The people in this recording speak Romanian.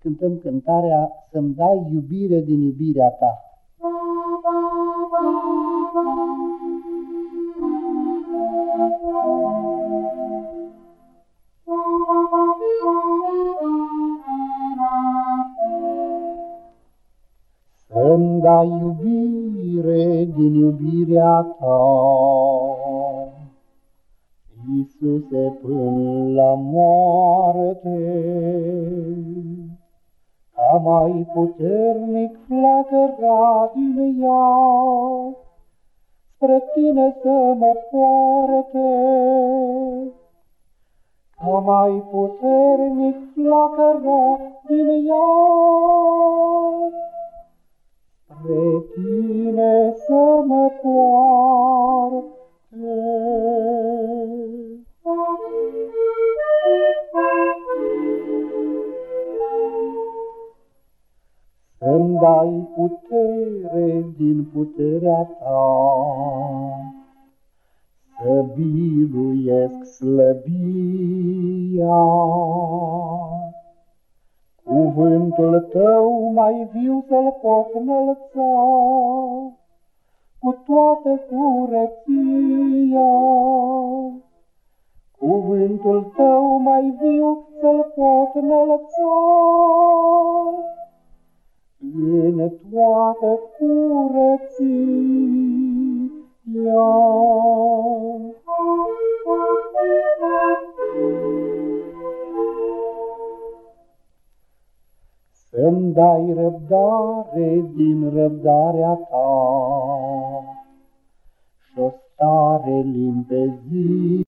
cântăm cântarea Să-mi dai iubire din iubirea ta. Să-mi dai iubire din iubirea ta, Iisuse, până la moarte, ca mai puternic flacăra din ea, spre tine să mă poarte. Ca mai puternic flacăra din ea, Să-mi dai putere din puterea ta, Să biruiesc slăbia. Cuvântul tău mai viu să-l pot înălța, Cu toată curăția. Cuvântul tău mai viu să-l pot înălța, în toată curăția. Să-mi dai răbdare din răbdarea ta și o stare limpezi.